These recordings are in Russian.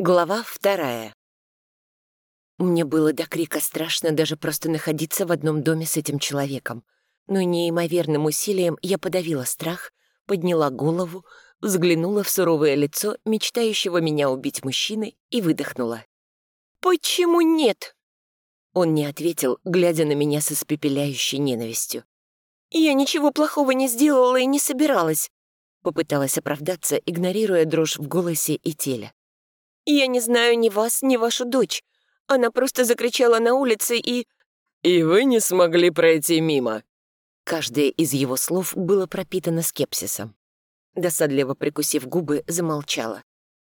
Глава вторая. Мне было до крика страшно даже просто находиться в одном доме с этим человеком. Но неимоверным усилием я подавила страх, подняла голову, взглянула в суровое лицо мечтающего меня убить мужчины и выдохнула. «Почему нет?» Он не ответил, глядя на меня с испепеляющей ненавистью. «Я ничего плохого не сделала и не собиралась», — попыталась оправдаться, игнорируя дрожь в голосе и теле. «Я не знаю ни вас, ни вашу дочь. Она просто закричала на улице и...» «И вы не смогли пройти мимо». Каждое из его слов было пропитано скепсисом. Досадливо прикусив губы, замолчала.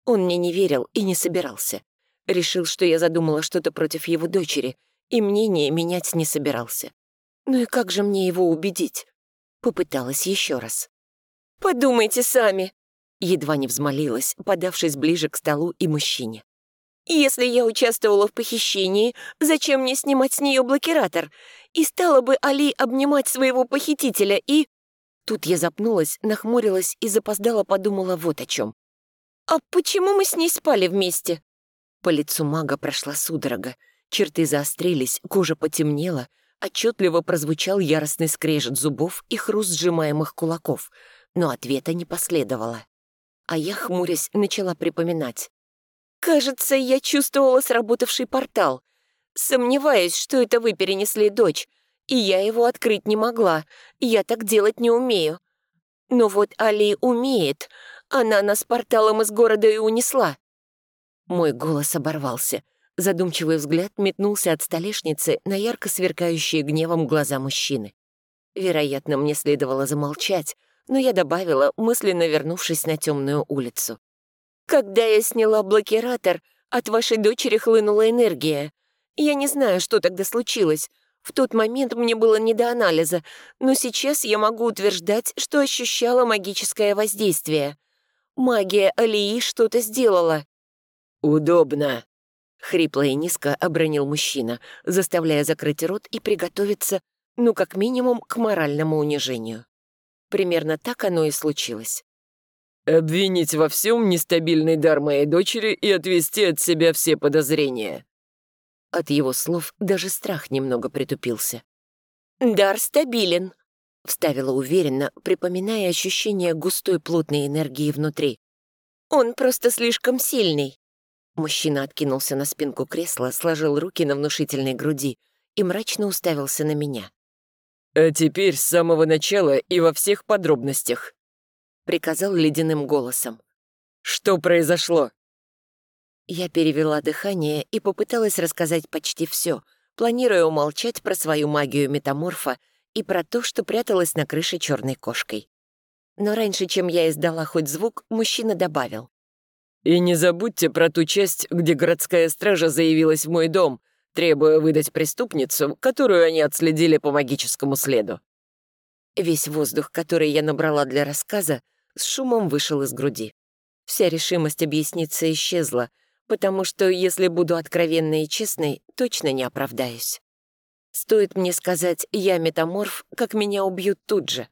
Он мне не верил и не собирался. Решил, что я задумала что-то против его дочери, и мнение менять не собирался. Ну и как же мне его убедить? Попыталась еще раз. «Подумайте сами!» Едва не взмолилась, подавшись ближе к столу и мужчине. «Если я участвовала в похищении, зачем мне снимать с нее блокиратор? И стала бы Али обнимать своего похитителя и...» Тут я запнулась, нахмурилась и запоздала подумала вот о чем. «А почему мы с ней спали вместе?» По лицу мага прошла судорога. Черты заострились, кожа потемнела, отчетливо прозвучал яростный скрежет зубов и хруст сжимаемых кулаков, но ответа не последовало а я, хмурясь, начала припоминать. «Кажется, я чувствовала сработавший портал. Сомневаюсь, что это вы перенесли дочь, и я его открыть не могла. Я так делать не умею. Но вот Али умеет. Она нас порталом из города и унесла». Мой голос оборвался. Задумчивый взгляд метнулся от столешницы на ярко сверкающие гневом глаза мужчины. Вероятно, мне следовало замолчать, но я добавила, мысленно вернувшись на темную улицу. «Когда я сняла блокиратор, от вашей дочери хлынула энергия. Я не знаю, что тогда случилось. В тот момент мне было не до анализа, но сейчас я могу утверждать, что ощущала магическое воздействие. Магия Алии что-то сделала». «Удобно», — хрипло и низко обронил мужчина, заставляя закрыть рот и приготовиться, ну, как минимум, к моральному унижению. Примерно так оно и случилось. «Обвинить во всем нестабильный дар моей дочери и отвести от себя все подозрения». От его слов даже страх немного притупился. «Дар стабилен», — вставила уверенно, припоминая ощущение густой плотной энергии внутри. «Он просто слишком сильный». Мужчина откинулся на спинку кресла, сложил руки на внушительной груди и мрачно уставился на меня. «А теперь с самого начала и во всех подробностях», — приказал ледяным голосом. «Что произошло?» Я перевела дыхание и попыталась рассказать почти все, планируя умолчать про свою магию метаморфа и про то, что пряталась на крыше черной кошкой. Но раньше, чем я издала хоть звук, мужчина добавил. «И не забудьте про ту часть, где городская стража заявилась в мой дом, требуя выдать преступницу, которую они отследили по магическому следу. Весь воздух, который я набрала для рассказа, с шумом вышел из груди. Вся решимость объясниться исчезла, потому что, если буду откровенной и честной, точно не оправдаюсь. Стоит мне сказать «я метаморф», как меня убьют тут же.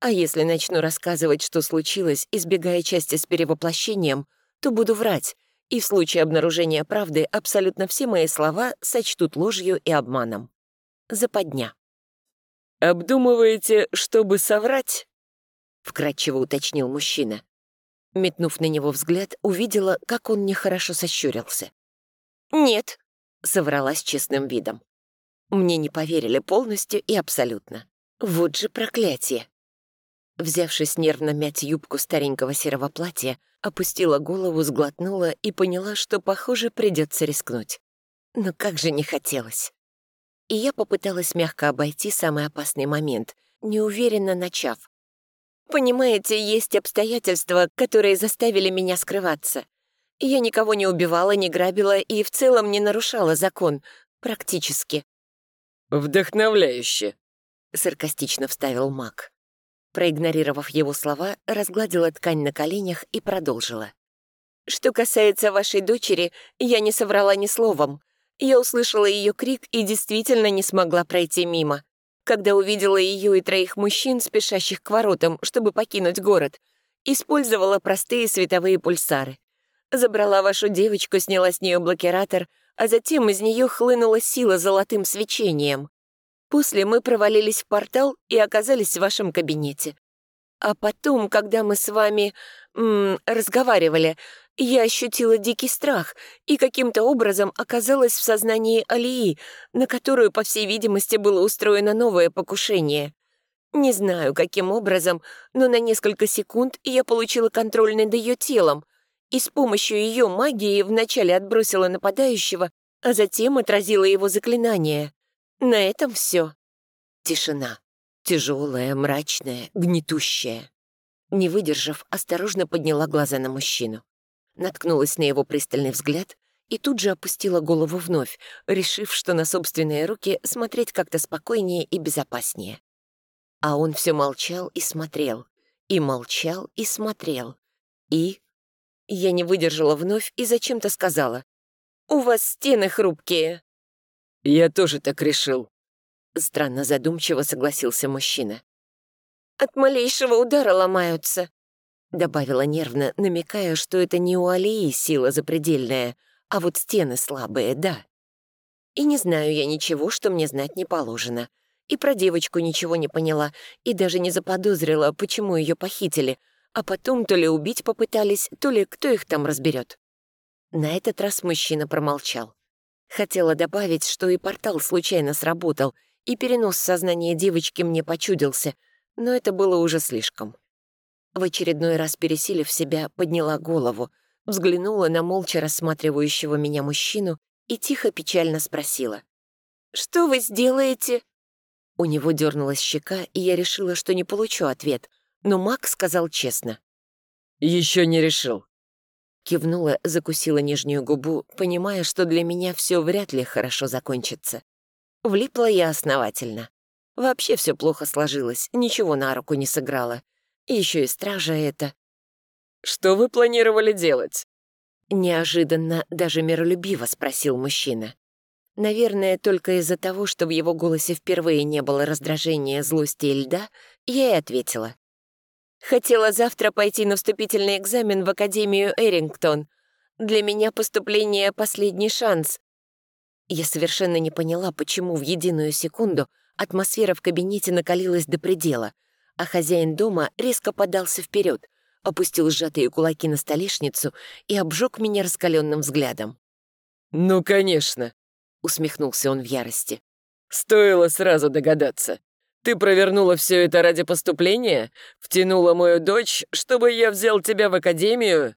А если начну рассказывать, что случилось, избегая части с перевоплощением, то буду врать, и в случае обнаружения правды абсолютно все мои слова сочтут ложью и обманом. Западня. «Обдумываете, чтобы соврать?» — вкратчиво уточнил мужчина. Метнув на него взгляд, увидела, как он нехорошо сощурился. «Нет», — совралась честным видом. Мне не поверили полностью и абсолютно. Вот же проклятие. Взявшись нервно мять юбку старенького серого платья, опустила голову, сглотнула и поняла, что, похоже, придется рискнуть. Но как же не хотелось. И я попыталась мягко обойти самый опасный момент, неуверенно начав. «Понимаете, есть обстоятельства, которые заставили меня скрываться. Я никого не убивала, не грабила и в целом не нарушала закон. Практически». «Вдохновляюще», — саркастично вставил маг. Проигнорировав его слова, разгладила ткань на коленях и продолжила. «Что касается вашей дочери, я не соврала ни словом. Я услышала ее крик и действительно не смогла пройти мимо. Когда увидела ее и троих мужчин, спешащих к воротам, чтобы покинуть город, использовала простые световые пульсары. забрала вашу девочку, сняла с нее блокиратор, а затем из нее хлынула сила золотым свечением. После мы провалились в портал и оказались в вашем кабинете. А потом, когда мы с вами м, разговаривали, я ощутила дикий страх и каким-то образом оказалась в сознании Алии, на которую, по всей видимости, было устроено новое покушение. Не знаю, каким образом, но на несколько секунд я получила контроль над ее телом и с помощью ее магии вначале отбросила нападающего, а затем отразила его заклинание. На этом все. Тишина. Тяжелая, мрачная, гнетущая. Не выдержав, осторожно подняла глаза на мужчину. Наткнулась на его пристальный взгляд и тут же опустила голову вновь, решив, что на собственные руки смотреть как-то спокойнее и безопаснее. А он все молчал и смотрел, и молчал и смотрел. И... Я не выдержала вновь и зачем-то сказала. «У вас стены хрупкие». «Я тоже так решил», — странно задумчиво согласился мужчина. «От малейшего удара ломаются», — добавила нервно, намекая, что это не у Алии сила запредельная, а вот стены слабые, да. И не знаю я ничего, что мне знать не положено. И про девочку ничего не поняла, и даже не заподозрила, почему ее похитили, а потом то ли убить попытались, то ли кто их там разберет. На этот раз мужчина промолчал. Хотела добавить, что и портал случайно сработал, и перенос сознания девочки мне почудился, но это было уже слишком. В очередной раз пересилив себя, подняла голову, взглянула на молча рассматривающего меня мужчину и тихо печально спросила. «Что вы сделаете?» У него дернулась щека, и я решила, что не получу ответ, но Мак сказал честно. «Еще не решил». Кивнула, закусила нижнюю губу, понимая, что для меня все вряд ли хорошо закончится. Влипла я основательно. Вообще все плохо сложилось, ничего на руку не сыграла. И еще и стража это. «Что вы планировали делать?» Неожиданно, даже миролюбиво спросил мужчина. Наверное, только из-за того, что в его голосе впервые не было раздражения, злости и льда, я и ответила. Хотела завтра пойти на вступительный экзамен в Академию Эрингтон. Для меня поступление — последний шанс. Я совершенно не поняла, почему в единую секунду атмосфера в кабинете накалилась до предела, а хозяин дома резко подался вперед, опустил сжатые кулаки на столешницу и обжег меня раскаленным взглядом. «Ну, конечно», усмехнулся он в ярости. «Стоило сразу догадаться. Ты провернула все это ради поступления? Втянула мою дочь, чтобы я взял тебя в академию?»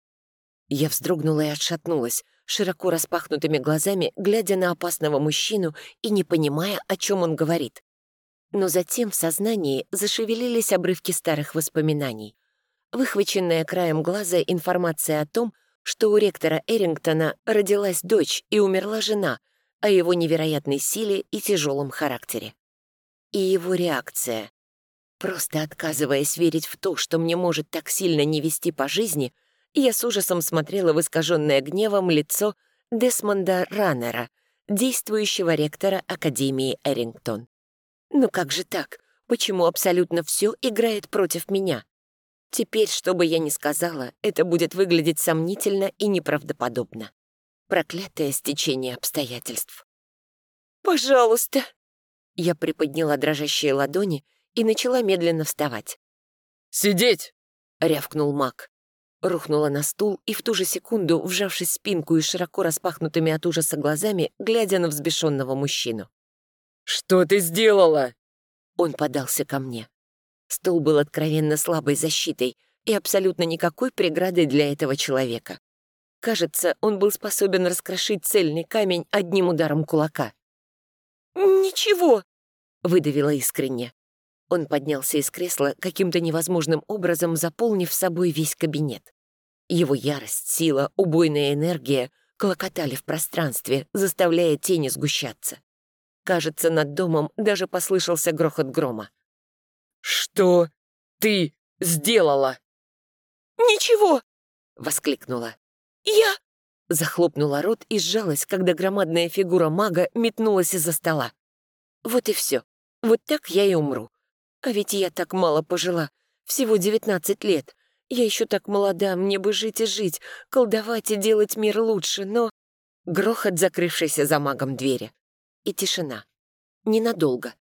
Я вздрогнула и отшатнулась, широко распахнутыми глазами, глядя на опасного мужчину и не понимая, о чем он говорит. Но затем в сознании зашевелились обрывки старых воспоминаний. Выхваченная краем глаза информация о том, что у ректора Эрингтона родилась дочь и умерла жена — о его невероятной силе и тяжелом характере. И его реакция. Просто отказываясь верить в то, что мне может так сильно не вести по жизни, я с ужасом смотрела в искаженное гневом лицо Десмонда Раннера, действующего ректора Академии Эрингтон. Ну как же так? Почему абсолютно все играет против меня? Теперь, что бы я ни сказала, это будет выглядеть сомнительно и неправдоподобно. Проклятое стечение обстоятельств. «Пожалуйста!» Я приподняла дрожащие ладони и начала медленно вставать. «Сидеть!» — рявкнул маг. Рухнула на стул и в ту же секунду, вжавшись спинку и широко распахнутыми от ужаса глазами, глядя на взбешенного мужчину. «Что ты сделала?» Он подался ко мне. Стол был откровенно слабой защитой и абсолютно никакой преградой для этого человека. Кажется, он был способен раскрошить цельный камень одним ударом кулака. «Ничего», — выдавила искренне. Он поднялся из кресла, каким-то невозможным образом заполнив собой весь кабинет. Его ярость, сила, убойная энергия клокотали в пространстве, заставляя тени сгущаться. Кажется, над домом даже послышался грохот грома. «Что ты сделала?» «Ничего!» — воскликнула. «Я...» Захлопнула рот и сжалась, когда громадная фигура мага метнулась из-за стола. Вот и все. Вот так я и умру. А ведь я так мало пожила. Всего девятнадцать лет. Я еще так молода, мне бы жить и жить, колдовать и делать мир лучше, но... Грохот, закрывшийся за магом двери. И тишина. Ненадолго.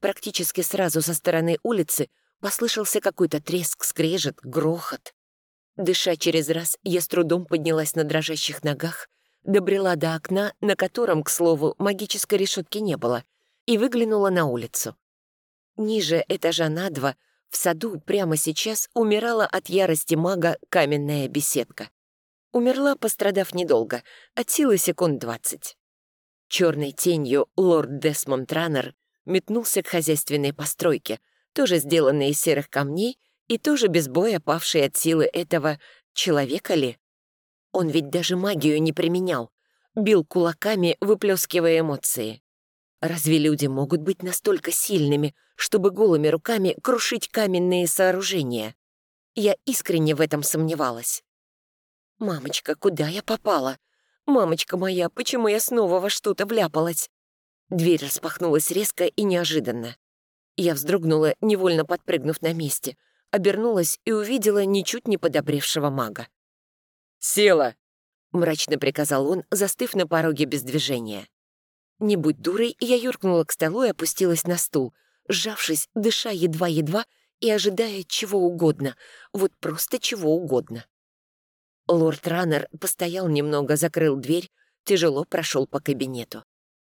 Практически сразу со стороны улицы послышался какой-то треск, скрежет, грохот. Дыша через раз, я с трудом поднялась на дрожащих ногах, добрела до окна, на котором, к слову, магической решетки не было, и выглянула на улицу. Ниже этажа на два, в саду, прямо сейчас умирала от ярости мага каменная беседка. Умерла, пострадав недолго, от силы секунд двадцать. Черной тенью лорд Десмонд Раннер метнулся к хозяйственной постройке, тоже сделанной из серых камней и тоже без боя павшей от силы этого человека ли? Он ведь даже магию не применял, бил кулаками, выплескивая эмоции. Разве люди могут быть настолько сильными, чтобы голыми руками крушить каменные сооружения? Я искренне в этом сомневалась. «Мамочка, куда я попала? Мамочка моя, почему я снова во что-то вляпалась?» Дверь распахнулась резко и неожиданно. Я вздрогнула, невольно подпрыгнув на месте, обернулась и увидела ничуть не подобревшего мага. «Села!» — мрачно приказал он, застыв на пороге без движения. Не будь дурой, я юркнула к столу и опустилась на стул, сжавшись, дыша едва-едва и ожидая чего угодно, вот просто чего угодно. Лорд Раннер постоял немного, закрыл дверь, тяжело прошел по кабинету.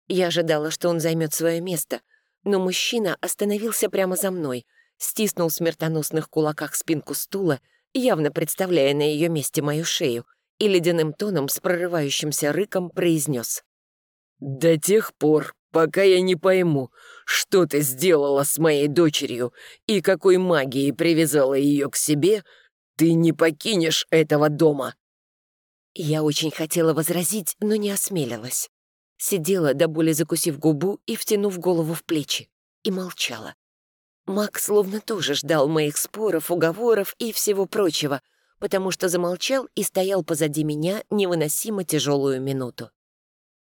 Я ожидала, что он займет свое место, но мужчина остановился прямо за мной, стиснул в смертоносных кулаках спинку стула, явно представляя на ее месте мою шею, и ледяным тоном с прорывающимся рыком произнес. «До тех пор, пока я не пойму, что ты сделала с моей дочерью и какой магией привязала ее к себе, ты не покинешь этого дома». Я очень хотела возразить, но не осмелилась. Сидела, до боли закусив губу и втянув голову в плечи, и молчала. Мак словно тоже ждал моих споров, уговоров и всего прочего, потому что замолчал и стоял позади меня невыносимо тяжелую минуту.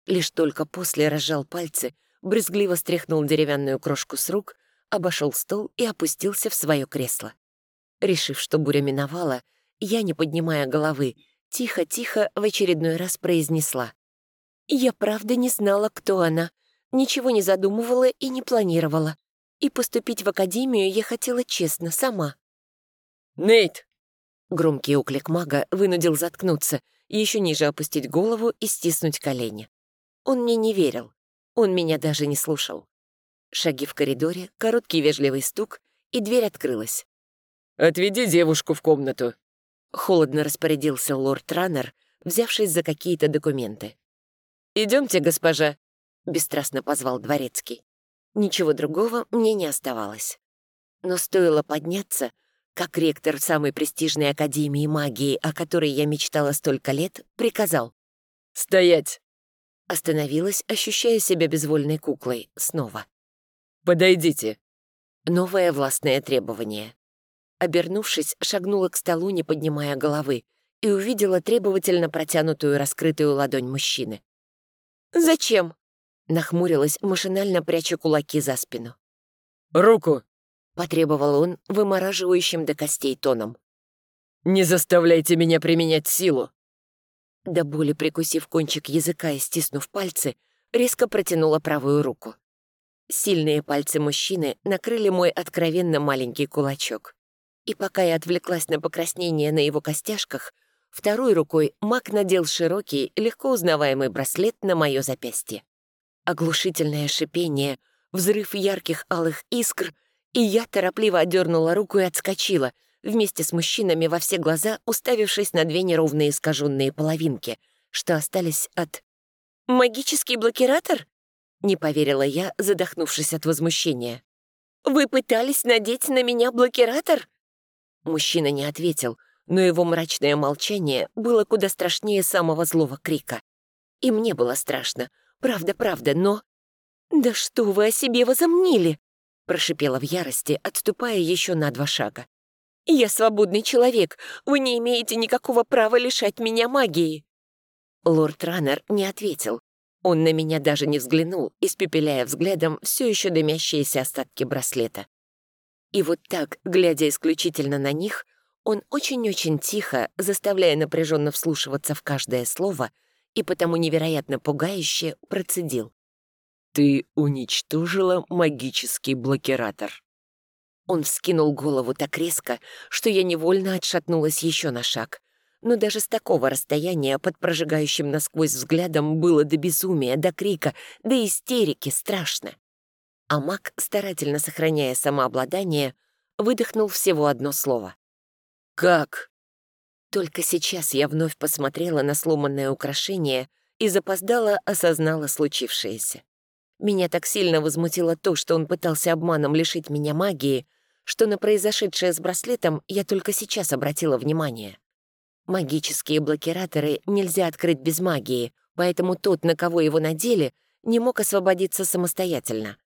Лишь только после разжал пальцы, брезгливо стряхнул деревянную крошку с рук, обошел стол и опустился в свое кресло. Решив, что буря миновала, я, не поднимая головы, тихо-тихо в очередной раз произнесла. «Я правда не знала, кто она, ничего не задумывала и не планировала. И поступить в академию я хотела честно, сама». «Нейт!» Громкий оклик мага вынудил заткнуться, еще ниже опустить голову и стиснуть колени. Он мне не верил. Он меня даже не слушал. Шаги в коридоре, короткий вежливый стук, и дверь открылась. «Отведи девушку в комнату», — холодно распорядился лорд Раннер, взявшись за какие-то документы. «Идемте, госпожа», — бесстрастно позвал дворецкий. Ничего другого мне не оставалось. Но стоило подняться, как ректор самой престижной академии магии, о которой я мечтала столько лет, приказал. «Стоять!» Остановилась, ощущая себя безвольной куклой, снова. «Подойдите». Новое властное требование. Обернувшись, шагнула к столу, не поднимая головы, и увидела требовательно протянутую раскрытую ладонь мужчины. «Зачем?» — нахмурилась, машинально пряча кулаки за спину. «Руку!» — потребовал он вымораживающим до костей тоном. «Не заставляйте меня применять силу!» До боли прикусив кончик языка и стиснув пальцы, резко протянула правую руку. Сильные пальцы мужчины накрыли мой откровенно маленький кулачок. И пока я отвлеклась на покраснение на его костяшках, второй рукой маг надел широкий, легко узнаваемый браслет на мое запястье. Оглушительное шипение, взрыв ярких алых искр, и я торопливо отдернула руку и отскочила — вместе с мужчинами во все глаза, уставившись на две неровные искаженные половинки, что остались от... «Магический блокиратор?» — не поверила я, задохнувшись от возмущения. «Вы пытались надеть на меня блокиратор?» Мужчина не ответил, но его мрачное молчание было куда страшнее самого злого крика. И мне было страшно, правда-правда, но... «Да что вы о себе возомнили?» — прошипела в ярости, отступая еще на два шага. «Я свободный человек. Вы не имеете никакого права лишать меня магии». Лорд Раннер не ответил. Он на меня даже не взглянул, испепеляя взглядом все еще дымящиеся остатки браслета. И вот так, глядя исключительно на них, Он очень-очень тихо, заставляя напряженно вслушиваться в каждое слово, и потому невероятно пугающе процедил. «Ты уничтожила магический блокиратор». Он вскинул голову так резко, что я невольно отшатнулась еще на шаг. Но даже с такого расстояния под прожигающим насквозь взглядом было до безумия, до крика, до истерики страшно. А маг, старательно сохраняя самообладание, выдохнул всего одно слово. «Как?» Только сейчас я вновь посмотрела на сломанное украшение и запоздала осознала случившееся. Меня так сильно возмутило то, что он пытался обманом лишить меня магии, что на произошедшее с браслетом я только сейчас обратила внимание. Магические блокираторы нельзя открыть без магии, поэтому тот, на кого его надели, не мог освободиться самостоятельно.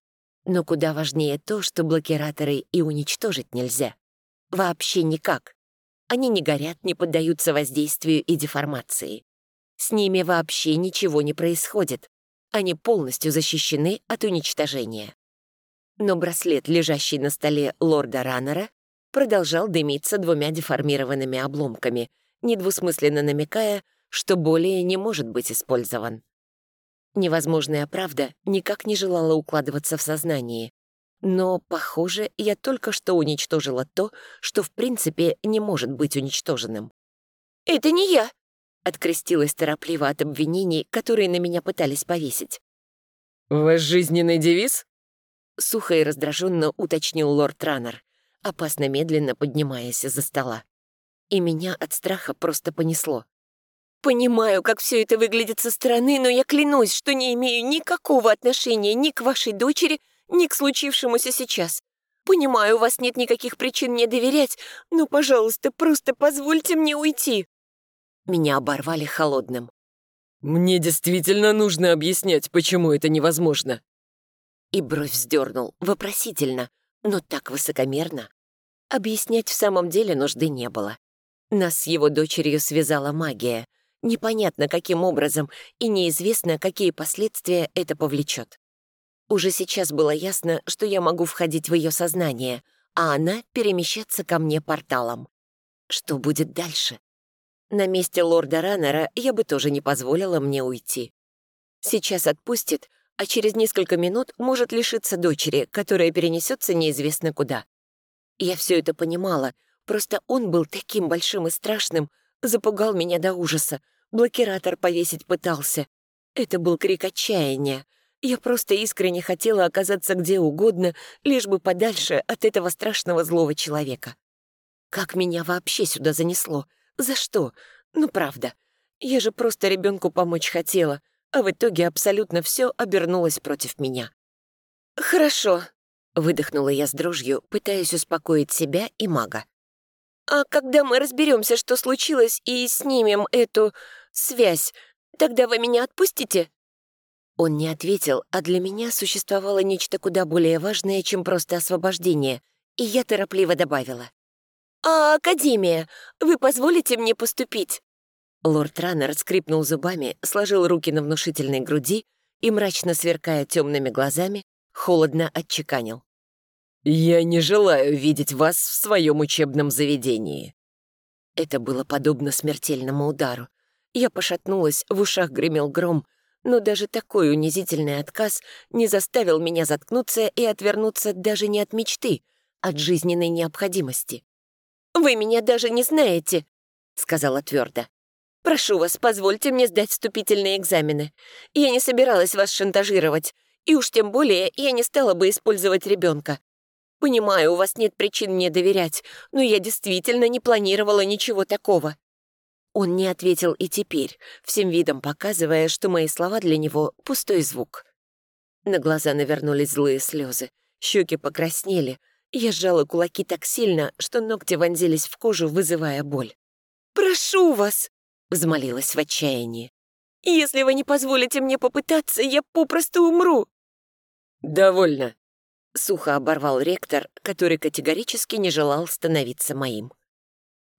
Но куда важнее то, что блокираторы и уничтожить нельзя. Вообще никак. Они не горят, не поддаются воздействию и деформации. С ними вообще ничего не происходит. Они полностью защищены от уничтожения. Но браслет, лежащий на столе лорда Раннера, продолжал дымиться двумя деформированными обломками, недвусмысленно намекая, что более не может быть использован. Невозможная правда никак не желала укладываться в сознании, но, похоже, я только что уничтожила то, что в принципе не может быть уничтоженным. «Это не я!» — открестилась торопливо от обвинений, которые на меня пытались повесить. «Ваш жизненный девиз?» Сухо и раздраженно уточнил лорд Раннер, опасно медленно поднимаясь из-за стола. И меня от страха просто понесло. «Понимаю, как все это выглядит со стороны, но я клянусь, что не имею никакого отношения ни к вашей дочери, ни к случившемуся сейчас. Понимаю, у вас нет никаких причин мне доверять, но, пожалуйста, просто позвольте мне уйти». Меня оборвали холодным. «Мне действительно нужно объяснять, почему это невозможно». И бровь вздернул, вопросительно, но так высокомерно. Объяснять в самом деле нужды не было. Нас с его дочерью связала магия. Непонятно, каким образом, и неизвестно, какие последствия это повлечет. Уже сейчас было ясно, что я могу входить в ее сознание, а она перемещаться ко мне порталом. Что будет дальше? На месте лорда Раннера я бы тоже не позволила мне уйти. Сейчас отпустит, а через несколько минут может лишиться дочери, которая перенесется неизвестно куда. Я все это понимала, просто он был таким большим и страшным, запугал меня до ужаса, блокиратор повесить пытался. Это был крик отчаяния, я просто искренне хотела оказаться где угодно, лишь бы подальше от этого страшного злого человека. Как меня вообще сюда занесло? За что? Ну, правда. Я же просто ребенку помочь хотела, а в итоге абсолютно все обернулось против меня. «Хорошо», — выдохнула я с дрожью, пытаясь успокоить себя и мага. «А когда мы разберемся, что случилось, и снимем эту связь, тогда вы меня отпустите?» Он не ответил, а для меня существовало нечто куда более важное, чем просто освобождение, и я торопливо добавила. «А Академия? Вы позволите мне поступить?» Лорд Раннер скрипнул зубами, сложил руки на внушительной груди и, мрачно сверкая темными глазами, холодно отчеканил. «Я не желаю видеть вас в своем учебном заведении». Это было подобно смертельному удару. Я пошатнулась, в ушах гремел гром, но даже такой унизительный отказ не заставил меня заткнуться и отвернуться даже не от мечты, от жизненной необходимости. «Вы меня даже не знаете», — сказала твердо. «Прошу вас, позвольте мне сдать вступительные экзамены. Я не собиралась вас шантажировать, и уж тем более я не стала бы использовать ребенка. Понимаю, у вас нет причин мне доверять, но я действительно не планировала ничего такого. Он не ответил и теперь, всем видом показывая, что мои слова для него — пустой звук. На глаза навернулись злые слезы, щеки покраснели, я сжала кулаки так сильно, что ногти вонзились в кожу, вызывая боль. «Прошу вас!» — взмолилась в отчаянии. «Если вы не позволите мне попытаться, я попросту умру!» «Довольно!» — сухо оборвал ректор, который категорически не желал становиться моим.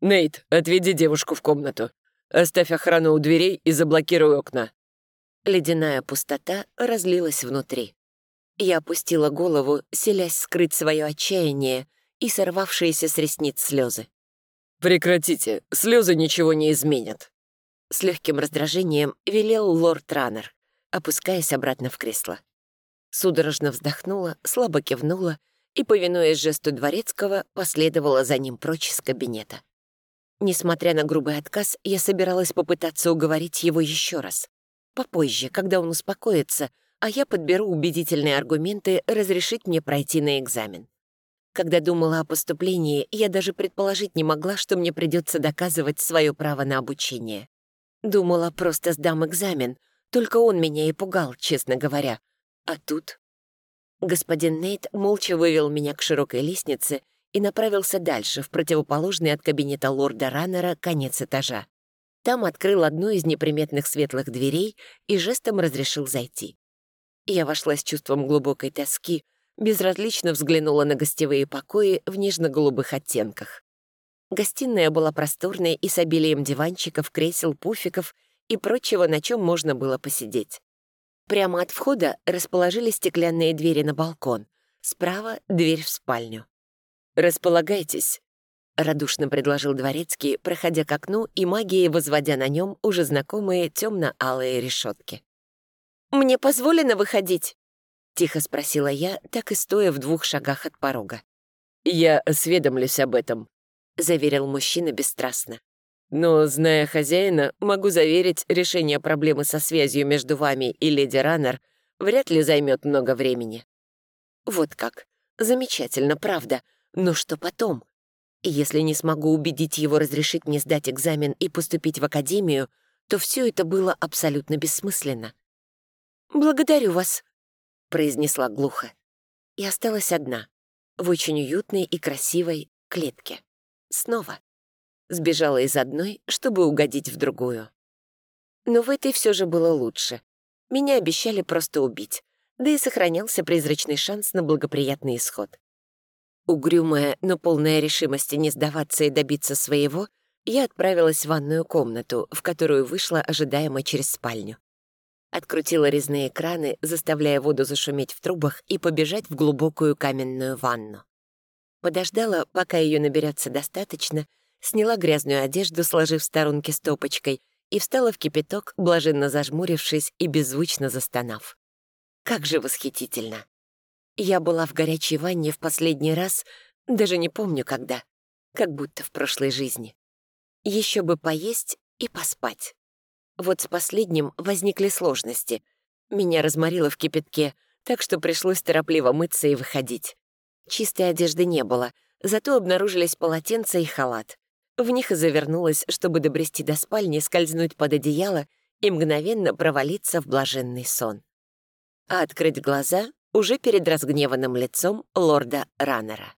«Нейт, отведи девушку в комнату. Оставь охрану у дверей и заблокируй окна». Ледяная пустота разлилась внутри. Я опустила голову, селясь скрыть свое отчаяние и сорвавшиеся с ресниц слезы. «Прекратите, слезы ничего не изменят». С легким раздражением велел лорд Раннер, опускаясь обратно в кресло. Судорожно вздохнула, слабо кивнула и, повинуясь жесту дворецкого, последовала за ним прочь из кабинета. Несмотря на грубый отказ, я собиралась попытаться уговорить его еще раз. Попозже, когда он успокоится, а я подберу убедительные аргументы разрешить мне пройти на экзамен. Когда думала о поступлении, я даже предположить не могла, что мне придется доказывать свое право на обучение. Думала, просто сдам экзамен, только он меня и пугал, честно говоря. А тут... Господин Нейт молча вывел меня к широкой лестнице и направился дальше, в противоположный от кабинета лорда Раннера конец этажа. Там открыл одну из неприметных светлых дверей и жестом разрешил зайти. Я вошла с чувством глубокой тоски, безразлично взглянула на гостевые покои в нежно-голубых оттенках. Гостиная была просторной и с обилием диванчиков, кресел, пуфиков и прочего, на чем можно было посидеть. Прямо от входа расположились стеклянные двери на балкон. Справа — дверь в спальню. «Располагайтесь», — радушно предложил дворецкий, проходя к окну и магией возводя на нем уже знакомые темно-алые решетки. «Мне позволено выходить?» — тихо спросила я, так и стоя в двух шагах от порога. «Я осведомлюсь об этом», — заверил мужчина бесстрастно. «Но, зная хозяина, могу заверить, решение проблемы со связью между вами и леди Раннер вряд ли займет много времени». «Вот как. Замечательно, правда. Но что потом? Если не смогу убедить его разрешить мне сдать экзамен и поступить в академию, то все это было абсолютно бессмысленно. «Благодарю вас», — произнесла глухо. И осталась одна, в очень уютной и красивой клетке. Снова. Сбежала из одной, чтобы угодить в другую. Но в этой все же было лучше. Меня обещали просто убить, да и сохранялся призрачный шанс на благоприятный исход. Угрюмая, но полная решимости не сдаваться и добиться своего, я отправилась в ванную комнату, в которую вышла ожидаемо через спальню. Открутила резные краны, заставляя воду зашуметь в трубах и побежать в глубокую каменную ванну. Подождала, пока ее наберется достаточно, сняла грязную одежду, сложив в сторонке стопочкой, и встала в кипяток, блаженно зажмурившись и беззвучно застонав. Как же восхитительно! Я была в горячей ванне в последний раз, даже не помню когда, как будто в прошлой жизни. Еще бы поесть и поспать. Вот с последним возникли сложности. Меня разморило в кипятке, так что пришлось торопливо мыться и выходить. Чистой одежды не было, зато обнаружились полотенца и халат. В них и завернулась, чтобы добрести до спальни, скользнуть под одеяло и мгновенно провалиться в блаженный сон. А открыть глаза уже перед разгневанным лицом лорда Раннера.